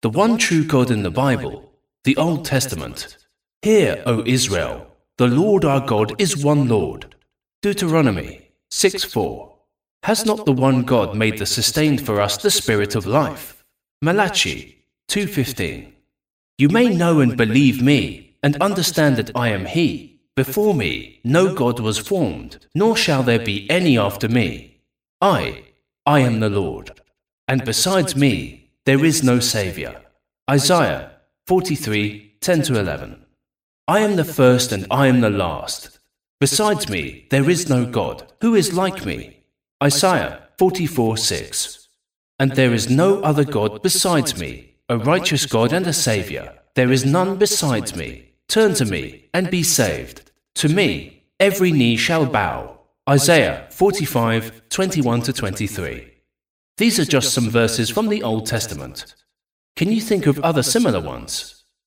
the one true God in the Bible, the Old Testament. Hear, O Israel, the Lord our God is one Lord. Deuteronomy 6 4. Has not the one God made the sustained for us the Spirit of life? Malachi 2:15. You may know and believe me, and understand that I am He. Before me no God was formed, nor shall there be any after me. I, I am the Lord, and besides me there is no Saviour. Isaiah 43 10 11. I am the first and I am the last. Besides me there is no God. Who is like me? Isaiah 44 6. And there is no other God besides me, a righteous God and a Saviour. There is none besides me. Turn to me and be saved. To me every knee shall bow. Isaiah 45 21 23. These are just some verses from the Old Testament. Can you think of other similar ones?